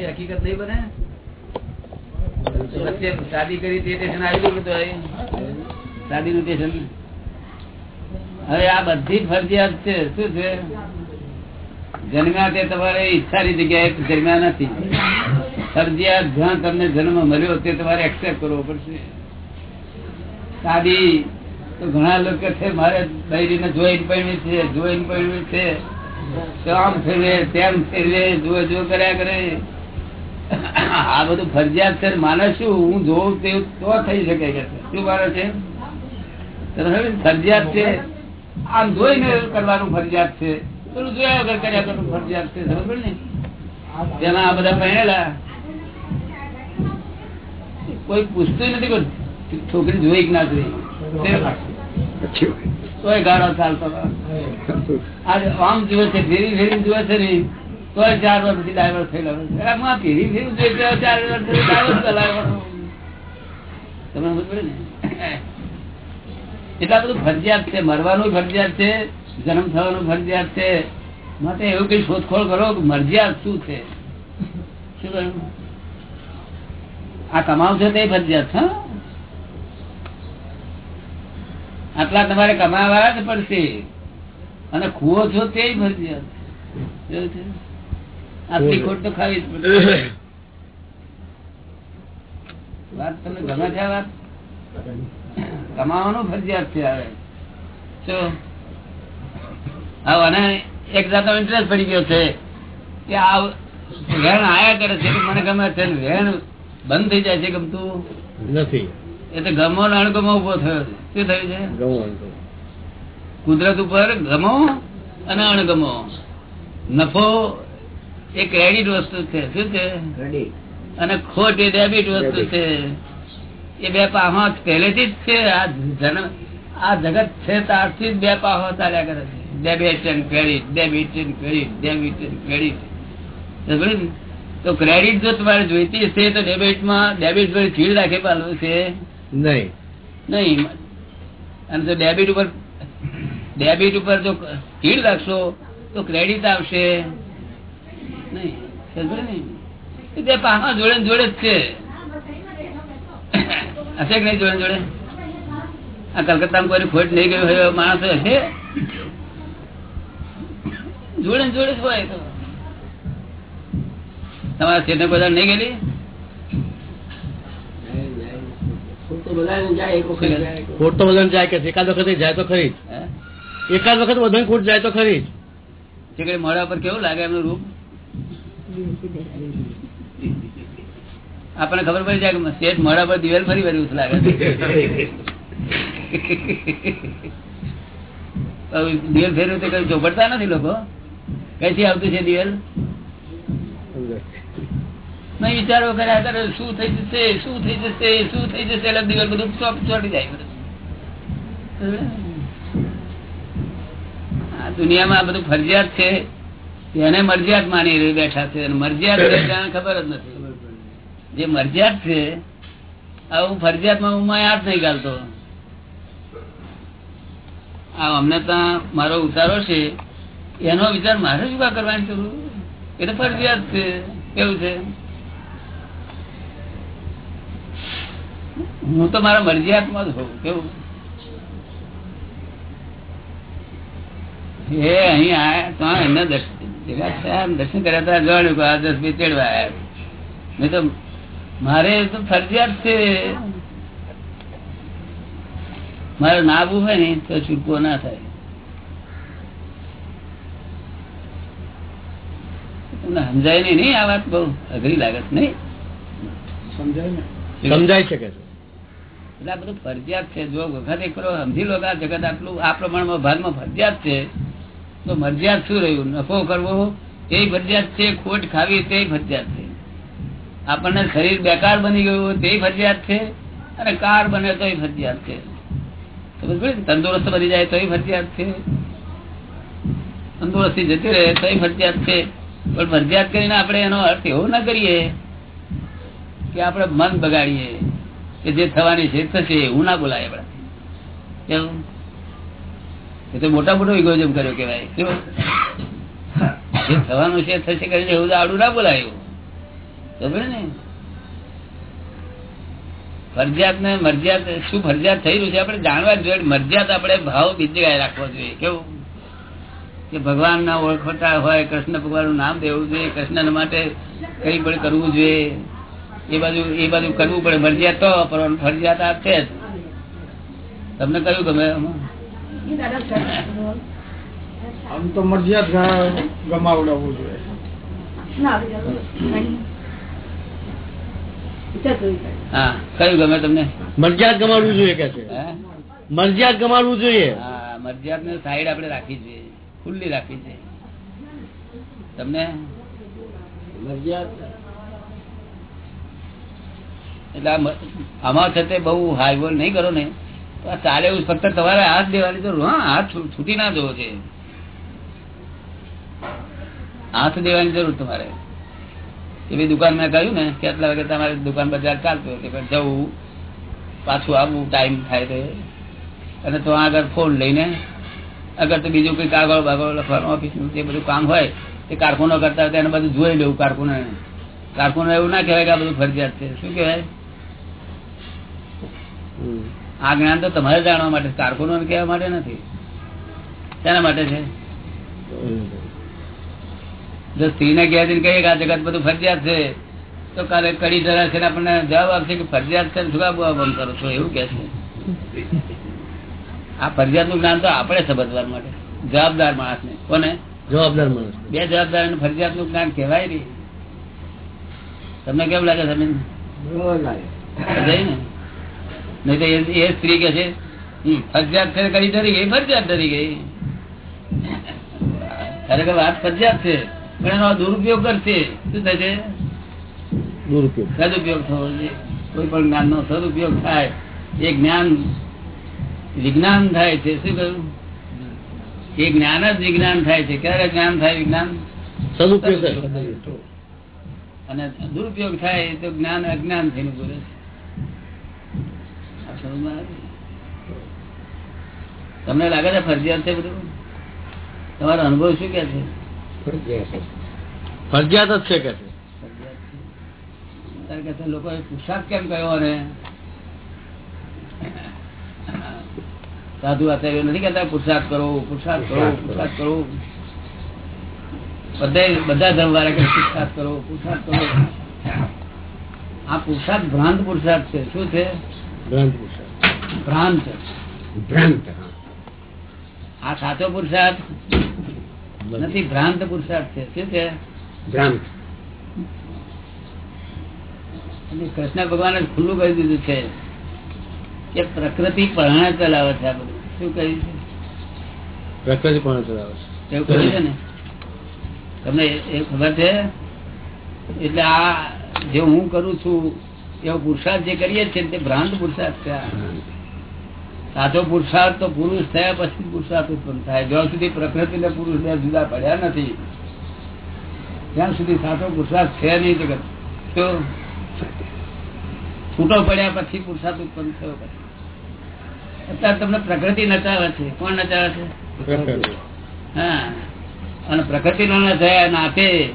પછી હકીકત નહીં બને? શાદી કરી તે સ્ટેશન આવી ગયું તો શાદી નું સ્ટેશન હવે આ બધી ફરજિયાત છે, શું છે? જન્મ્યા તે તમારે ઈચ્છાની જગ્યાએ જન્મ્યા નથી. ફરજિયાત જ્યાં તમને જન્મ મળ્યો તે તમારે એક્સેપ્ટ કરવો પડશે. શાદી તો ઘણા લોકો છે, મારે બૈરીને જોઈન પડવી છે, જોઈન પડવી છે. આમ ફેરવે, તેમ ફેરવે જો જો કર્યા કરે. આ બધું ફરજિયાત છે, માને શું? હું જોઉં તે તો થઈ શકે કે શું મારે છે? ફરજિયાત છે. આમ જોઈને કરવાનું ફરજિયાત છે. પેલું જોયા વગર કર્યા કરવાનું ફરજિયાત છે. સમજ ને? તેના આ બધા પહેરેલા કોઈ પૂછતું નથી કોઈ છોકરી જોઈ કે ના જોઈ? ગાળો ચાલતો આમ જુએ છે ફેરી ફેરી જુએ છે ને થયેલો તો ચાર વર્ષ પછી ડાયવર્સ કરાવવાનો. તમને સમજ ને? એટલા બધું ફરજિયાત છે. મરવાનું ફરજિયાત છે, જન્મ થવાનું ફરજિયાત છે. માટે એવું કઈ શોધખોળ કરો મરજિયાત શું છે? શું કહ્યું? આ કમાવશો તે ફરજિયાત, હા? આટલા તમારે કમાવા જ પડશે. અને ખુઓ છો તે ફરજિયાત. આટલી ખોટ તો ખાવી વાત તમને ગમે છે વાત? કમાવાનું ફરજિયાત છે હવે. અને એક જાતનો ઇન્ટરેસ્ટ પડી ગયો છે કે આ વેણ આયા કરે છે મને ગમે છે વેણ બંધ થઈ જાય છે ગમતું? નથી. એટલે ગમો ને અણગમો ઊભો થયો છે. શું થયું છે? કુદરત ઉપર ગમો અને અણગમો. નફો એ ક્રેડિટ વસ્તુ છે શું છે? અને ખોટ એ ડેબિટ વસ્તુ છે. એ બે પાહો પહેલેથી જ છે આ જન્મ આ જગત છે ત્યારથી જ બે પાહો ચાલ્યા કરે છે. Debit and credit debit and credit debit and credit તો ક્રેડિટ જો તમારે જોઈતી હશે તો ડેબિટમાં ડેબિટ પર ચીડ રાખે પાલવું છે? નહીં. નહીં. અને જો ડેબિટ ઉપર ડેબિટ ઉપર જો ચીડ રાખશો તો ક્રેડિટ આવશે. નહીં સમજ્યું ને? એ બે જોડે જોડે જ છે. હશે કે નહીં જોડે જોડે? આ કલકત્તામાં કોઈ ખોટ નહીં ગયું હોય એવા હશે જોડે જોડે જ હોય તો. તમારા શેઠને કોઈ નહીં ગયેલી? ખોટ તો બધાને જાય કે એકાદ વખતે જાય તો ખરી એકાદ વખત બધાને ખોટ જાય તો ખરી જ. ચીકણી પર કેવું લાગે એમનું રૂપ? આપણને ખબર પડી જાય શેઠ મોડા પર દિવેલ ફરી ફરી લાગે દિવેલ ફેરવું તો કઈ ચોપડતા નથી લોકો? કઈથી આવતું છે દિવેલ? નહીં વિચારો કર્યા કરે શું થઈ જશે, શું થઈ જશે, શું થઈ જશે, એટલે દિવેલ બધું ચોપ, ચોટી જાય બધું. દુનિયામાં બધું ફરજિયાત છે. એને મરજિયાત માની રહી બેઠા છે. ખબર જ નથી. જે મરજિયાત છે આ હું ફરજિયાતમાં હું હાથ નહીં ગાલતો. આ અમને ત્યાં મારો ઉતારો છે. એનો વિચાર મારે જ ઊભા કરવાની જરૂર એ તો ફરજિયાત છે. કેવું છે. હું તો મારા મરજિયાતમાં જ હોઉં. કેવું એ અહીં તો એમને દર્શન દર્શન કર્યા હતા જોવાનું કે આ દસ બે ચડવા તો મારે તો ફરજિયાત છે. મારે ના આવવું હોય ને તો છૂટકો ના થાય. સમજાય નઈ નહીં આ વાત બહુ અઘરી લાગત નહીં? સમજાય છે. કે એટલે આ બધું ફરજિયાત છે. જો વખત એક કરો સમજી લો આ જગત આટલું આ પ્રમાણમાં ભાગમાં ફરજિયાત છે. તો મરજિયાત શું રહ્યું? નફો કરવો એ ફરજિયાત છે, ખોટ ખાવી તે ફરજિયાત છે. આપણને શરીર બેકાર બની ગયું તે ફરજિયાત છે, અને કાર બને તો ફરજિયાત છે? તંદુરસ્ત બની જાય તો ફરજિયાત છે. તંદુરસ્તી જતી રહે તો ફરજિયાત છે. પણ ફરજિયાત કરીને આપણે એનો અર્થ એવો ના કરીએ કે આપણે મન બગાડીએ કે જે થવાની છે થશે એવું ના બોલાય આપણે કેવું એ તો મોટા મોટો ઇગોઇઝમ કર્યો કેવાય કેવું? જે થવાનું છે, થશે કરીને એવું આડું ના બોલાયું સમજે ને? ફરજિયાત ને મરજિયાત, શું ફરજિયાત થઈ રહ્યું છે? આપણે જાણવા જોઈએ. મરજિયાત આપણે ભાવ બીજે રાખવો જોઈએ. કેવું? કે ભગવાન ના ઓળખતા હોય, કૃષ્ણ ભગવાનનું નામ દેવું જોઈએ કૃષ્ણ માટે કઈ પણ કરવું જોઈએ. એ બાજુ એ બાજુ કરવું પડે. મરજિયાત તો ફરજિયાત આ છે તમને કયું ગમે આમાં? તો મરજિયાત ગમાવડાવવું જોઈએ. હા કયું ગમે તમને? મરજિયાત ગમાડવું જોઈએ કે છે? મરજિયાત ગમાડવું જોઈએ? હા મરજિયાત ને સાઈડ આપણે જોઈએ. ખુલ્લી રાખી છે તમને? એટલે આમાં છતાં બઉ બહુ હાઈ નહીં કરો ને. ચાલે એવું ફક્ત તમારે હાથ દેવાની જરૂર. હા, હાથ છૂટી ના જવો છે. હાથ દેવાની જરૂર તમારે. એવી દુકાન મેં કહ્યું ને, કે આટલા વાગે તમારે દુકાન બજાર ચાલતું હોય પણ જવું, પાછું આવવું, ટાઈમ થાય તો અને તો આગળ ફોન લઈને, અગર તો બીજું કોઈ કાગળ બાગળ લખવાનું ઓફિસનું જે બધું કામ હોય તે કારકુનો કરતા હોય એને બધું જોઈ લેવું કારકુનો કારકુનો એવું ના કહેવાય કે આ બધું ફરજિયાત છે. શું કહેવાય? આ જ્ઞાન તો તમારે જાણવા માટે કારકુનો કહેવા માટે નથી. શેના માટે છે? જો સ્ત્રીને કહે કહીએ કે આ જગત બધું ફરજિયાત છે તો કાલે કડી ધરા છે આપણને જવાબ આપશે કે ફરજિયાત છે શું આબુ આ કરો છો? એવું કે છે. આ ફરજિયાતનું જ્ઞાન તો આપણે સમજવા માટે. જવાબદાર માણસ ને કોને? જવાબદાર માણસ. બે જવાબદાર ફરજિયાતનું જ્ઞાન કહેવાય નહીં. તમને કેમ લાગે તમે ને? નહીં તો એ- સ્ત્રી કે છે ફરજિયાત કરી ધરી ગઈ ફરજિયાત ધરી ગઈ. ખરેખર વાત ફરજિયાત છે? પણ એનો દુરુપયોગ કરશે. શું થશે દુરુપયોગ. સદુપયોગ થવો જોઈએ. કોઈ પણ જ્ઞાન નો સદુપયોગ થાય. એ જ્ઞાન વિજ્ઞાન થાય છે. શું કહ્યું? એ જ્ઞાન જ વિજ્ઞાન થાય છે. ક્યારે જ્ઞાન થાય વિજ્ઞાન? સદુપયોગ અને દુરુપયોગ થાય તો જ્ઞાન અજ્ઞાન થઈને બોલે છે? તમને લાગે છે ફરજિયાત છે બધું? તમારો અનુભવ શું કે છે? ફરજિયાત જ. છે કે છે? ત્યારે કહે છે, લોકોએ પુરુષાર્થ કેમ કયો અને? સાધુ આચાર્ય નથી કેતા પુરસાદ કરો પુરસાદ કરો પુરસાદ કરો. બધા બધા ધર્મ વાળા કે પુરસાદ કરો પુરસાદ કરો. આ પુરસાદ ભ્રાંત પુરસાદ છે. શું છે? ભ્રાંત. ભ્રાંત. ભ્રાંત આ સાચો પુરુષાર્થ? નથી ભ્રાંત પુરુષાર્થ છે. શું છે? ભ્રાંત. કૃષ્ણ ભગવાને ખુલ્લું કહી દીધું છે કે પ્રકૃતિ પરણા ચલાવે છે આ બધું. શું કહ્યું છે? પ્રકૃતિ પણ ચલાવે છે. એવું કહ્યું છે ને? તમને એ- ખબર છે? એટલે આ જે હું કરું છું એવો પુરુષાર્થ જે કરીએ છીએ તે ભ્રાંત પુરુષાર્થ છે. સાચો પુરુષાર્થ તો પુરુષ થયા પછી પુરુષાર્થ ઉત્પન્ન થાય. જ્યાં સુધી પ્રકૃતિ ને પુરુષ બે જુદા પડ્યા નથી ત્યાં સુધી સાચો પુરુષાર્થ છે નહીં જગત. તો છૂટો પડ્યા પછી પુરુષાર્થ ઉત્પન્ન થયો પછી. અત્યારે તમને પ્રકૃતિ નચાવે છે. કોણ નચાવે છે? હા. અને પ્રકૃતિ નો થયા નાતે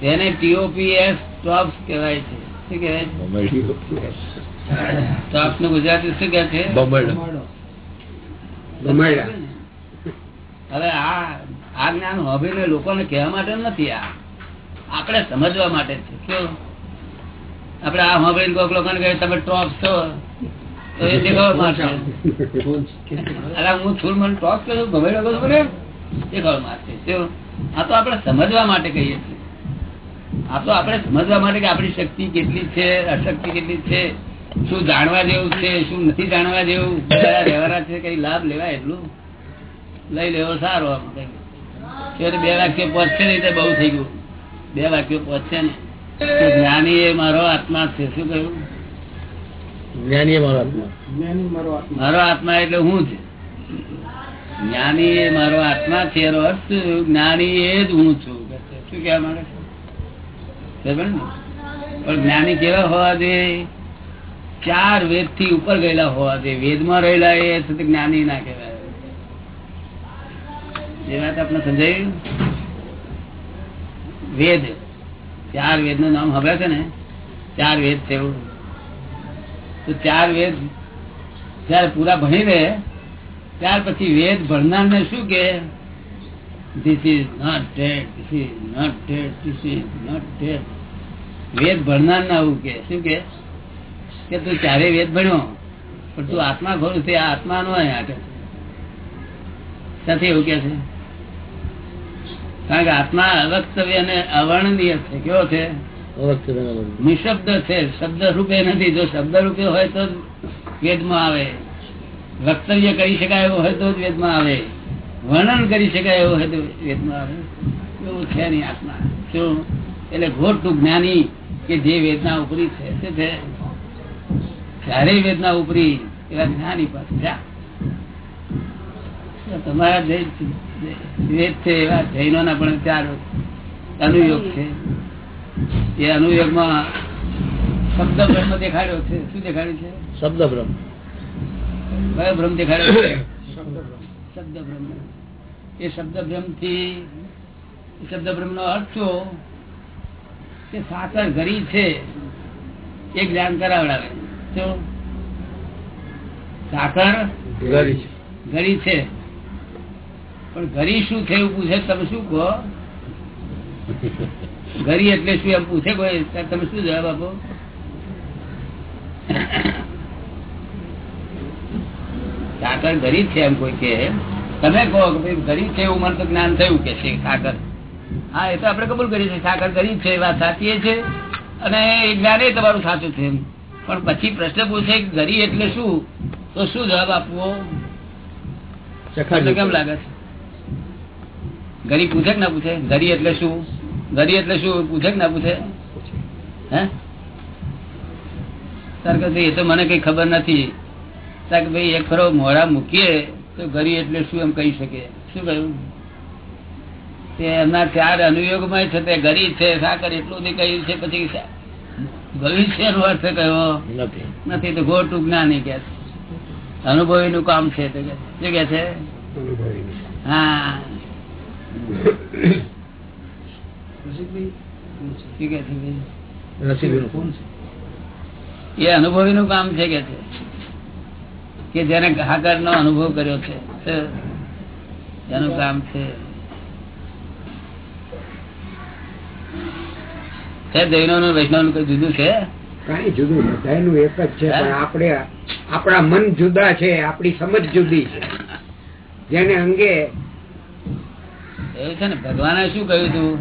તેને ટીઓપીએસ ટોપ્સ કહેવાય છે. શું કહેવાય? ટોપ્સનું ગુજરાતી શું કે છે? હવે આ આ જ્ઞાન હોભીને લોકોને કહેવા માટે નથી આ. આપણે સમજવા માટે છે. કેવું? આપણે આ હોભીને કોઈક લોકોને કહે તમે ટોપ છો. તો એ દેખાવા મારશે અરે હું છું મને ટોપ કરું ગમે લોકો મને દેખાવા મારશે કેવું? આ તો આપણે સમજવા માટે કહીએ છીએ. આ તો આપણે સમજવા માટે કે આપણી શક્તિ કેટલી છે અશક્તિ કેટલી છે. શું જાણવા જેવું છે શું નથી જાણવા જેવું? વ્યવહાર છે કઈ લાભ લેવાય એટલું? લઈ લેવો સારો બે વાક્ય પહોંચશે ને એટલે બહુ થઈ ગયું. બે વાક્યો પહોંચશે ને. જ્ઞાની એ મારો આત્મા છે શું કહ્યું? જ્ઞાની મારો આત્મા. મારો આત્મા. એટલે હું છે. જ્ઞાની એ મારો આત્મા છે એનો અર્થ જ્ઞાની એ જ હું છું. શું કહેવા માંગે છે? પણ જ્ઞાની કેવા હોવા જોઈએ? ચાર વેદથી ઉપર ગયેલા હોવા જોઈએ. વેદમાં રહેલા એ જ્ઞાની ના કહેવાય. એ વાત આપણે સમજાયું વેદ. ચાર વેદનું નામ હવે છે ને? ચાર વેદ છે તો ચાર વેદ જયારે પૂરા ભણી રહે ત્યાર પછી વેદ ભણનાર ને શું કે? This is not dead this is not dead this is not dead Veda ભણનાર ના આવું કે, શું કે? કે તું ચારે વેદ ભણ્યો પણ તું આત્મા છે આ આત્મા નો સાથે એવું કે છે? કારણ કે આત્મા અવક્તવ્ય અને અવર્ણનીય છે. કેવો છે? નિશબ્દ છે. શબ્દ રૂપે નથી. જો શબ્દ રૂપે હોય તો વેદમાં આવે. વક્તવ્ય કરી શકાય એવો હોય તો જ વેદમાં આવે. વર્ણન કરી શકાય એવું હોય તો વેદમાં આવે. એવું છે નહીં આત્મા. શું? એટલે ઘોટું જ્ઞાની કે જે વેદના ઉપરી છે. શું છે વેદના ઉપરી એવા જ્ઞાની પાસે તમારા વેદ છે એવા જૈનો ના પણ ચાર અનુયોગ છે. એ અનુયોગમાં શબ્દ બ્રહ્મ દેખાડ્યો છે. શું દેખાડ્યું છે? શબ્દ બ્રહ્મ. કયો ભ્રમ દેખાડ્યો છે? શબ્દ બ્રહ્મ. એ શબ્દ બ્રહ્મથી શબ્દ બ્રહ્મ નો અર્થ શું કે સાકર ઘરી છે એ જ્ઞાન કરાવડાવે. શું સાકર. ઘડી છે. પણ ઘરી શું છે એવું પૂછે? તમે શું કહો? ઘરી એટલે શું એમ પૂછે કોઈ? તમે શું જવાબ આપો? સાકર ઘડી છે એમ કોઈ કે તમે કહો કે ભાઈ ઘડી છે એવું મને તો જ્ઞાન થયું કે છે સાકર. હા એ તો આપણે કબૂલ કરીએ છીએ. સાકર ગરીબ છે એ વાત સાચી છે. અને એ જ્ઞાન એ તમારું સાચું છે એમ. પણ પછી પ્રશ્ન પૂછે ઘરી એટલે શું? તો શું જવાબ આપવો? કેમ લાગે છે? ગરી પૂછે કે ના પૂછે? ગરી એટલે શું? ગરી એટલે શું? પૂછે કે ના પૂછે? હે? એ તો મને કઈ ખબર નથી. કે ભાઈ એક ખરો મોડા મૂકીએ તો ગરી એટલે શું એમ કહી શકે? શું કહ્યું? તે એમના ચાર અનુયોગમાં છે તે ગરી છે સાકર એટલું નહીં કહ્યું છે પછી ભવિષ્ય નો અર્થ કયો? નથી. નથી તો ગોટું જ્ઞાની કે અનુભવી નું કામ છે કે શું કે છે? હા. કે છે? ભાઈ? રસીદનું. એ અનુભવી નું કામ છે કે છે? કે જેને હાકર નો અનુભવ કર્યો છે. એનું કામ છે. છે જૈનો નું વૈષ્ણવનું કઈ જુદું છે? કઈ જુદું બધાયનું એક જ છે? પણ આપણે આપણા મન જુદા છે આપણી સમજ જુદી છે. જેને અંગે એવું છે ને ભગવાને શું કહ્યું હતું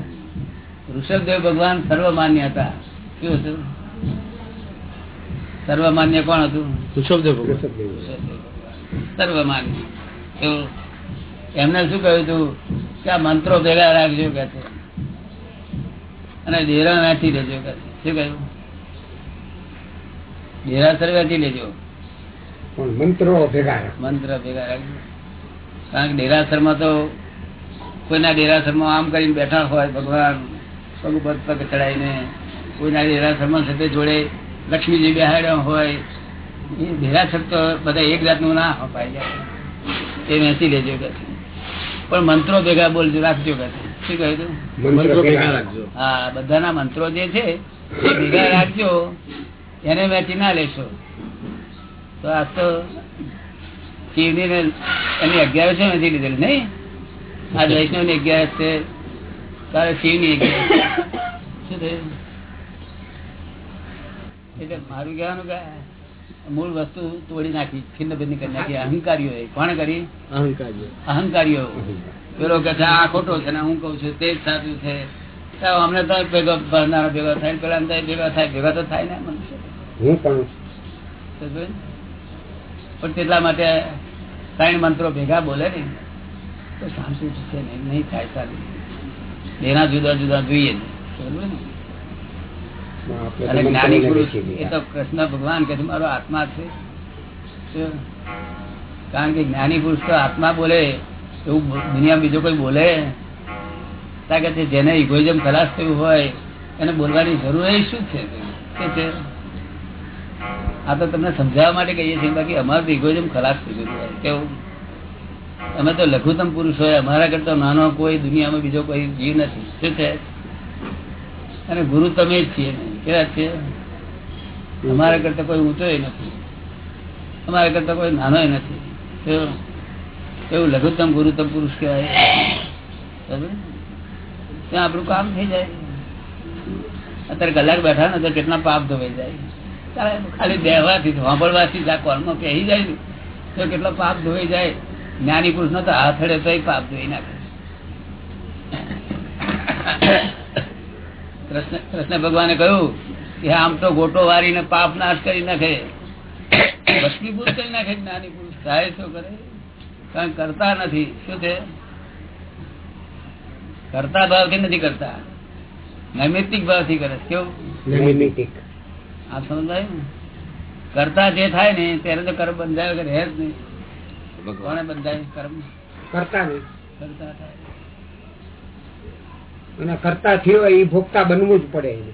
ઋષભદેવ ભગવાન સર્વમાન્ય હતા. શું હતું? સર્વમાન્ય કોણ હતું? ઋષભદેવ સર્વમાન્ય. એમને શું કહ્યું હતું કે આ મંત્રો ભેગા રાખજો કે છે. અને ડેરા વેચી લેજો. શું કહ્યું? ડેરાસર વેચી લેજો. મંત્રો ભેગા મંત્ર ભેગા રાખજો. કારણ કે ડેરાસરમાં તો કોઈના ડેરાસરમાં આમ કરીને બેઠા હોય ભગવાન પગ પગ પગ ચડાવીને કોઈના ડેરાસરમાં સાથે જોડે લક્ષ્મીજી બેહાડ્યા હોય એ ડેરાસર તો બધા એક જાતનું ના અપાઈ જાય એ વેચી લેજો. કે. પણ મંત્રો ભેગા બોલજો રાખજો કે શું કહ્યું તું? મંત્રો ભેગા રાખજો. હા બધાના મંત્રો જે છે એ ભેગા રાખજો. એને વેચી ના લેશો. તો આ તો શિવની એની અગિયાર છે નથી લીધેલી નહીં? આ વૈષ્ણવની અગિયાર છે. તારે શિવની અગિયાર. શું થયું? એટલે મારું કહેવાનું કે મૂળ વસ્તુ તોડી નાખી છિન્ન ભિન્ન કરી નાખી. અહંકારીઓ કોણ કરી? અહંકારીઓ. અહંકારીઓ. પેલો કે આ ખોટો છે ને હું કઉ છું તે જ સાચું છે. અમને તો ભેગો ભરનારો ભેગો થાય પેલા ભેગા થાય ભેગા તો થાય ને હું પણ. તેટલા માટે ત્રણ મંત્રો ભેગા બોલે ને તો શાંતિ છે નહીં થાય સારું. એના જુદા જુદા જોઈએ ને. બરોબર ને? આપણે અને જ્ઞાની પુરુષ એ તો કૃષ્ણ ભગવાન કે મારો આત્મા છે. કારણ કે જ્ઞાની પુરુષ તો આત્મા બોલે એવું દુનિયા બીજો કોઈ બોલે? કારણ કે જેને ઇગોઇઝમ ખલાસ થયું હોય એને બોલવાની જરૂર એ શું છે? શું છે આ તો તમને સમજાવવા માટે કહીએ છીએ બાકી અમારું તો ઇગોઇઝમ ખલાસ થઈ ગયું હોય કેવું? અમે તો લઘુત્તમ પુરુષ હોય અમારા કરતા નાનો કોઈ દુનિયામાં બીજો કોઈ જીવ નથી. શું છે? અને ગુરુ તમે જ છીએ. કેવા છે? અમારા કરતા કોઈ ઊંચો નથી. અમારા કરતા કોઈ નાનો નથી. એવું લઘુત્તમ ગુરુત્તમ પુરુષ કહેવાય. ત્યાં આપણું કામ થઈ જાય. અત્યારે કલાક બેઠા ને તો કેટલા પાપ ધોવાઈ જાય. ખાલી દેવાથી સાંભળવાથી જ આ કોલમાં પહેરી જાય ને, તો કેટલો પાપ ધોઈ જાય. જ્ઞાની પુરુષ નો તો હાથ હડે તો પાપ ધોઈ નાખે. કૃષ્ણ કૃષ્ણ ભગવાને કહ્યું કે આમ તો ગોટો વારીને પાપ નાશ કરી નાખે. ભસ્મીભૂત કરી નાખે જ્ઞાની પુરુષ થાય શું કરે? કારણ કરતા નથી. શું છે? કરતા ભાવથી નથી કરતા. નૈમિતિક ભાવથી કરે કેવું? નૈમિતિક આ સમજાય ને? કરતા જે થાય ને ત્યારે તો કર્મ બંધાય વગર હે જ નહીં. કોને બંધાય કર્મ? કરતા નહીં. કરતા થાય. અને કરતા થયો એ ભોગતા બનવું જ પડે એને.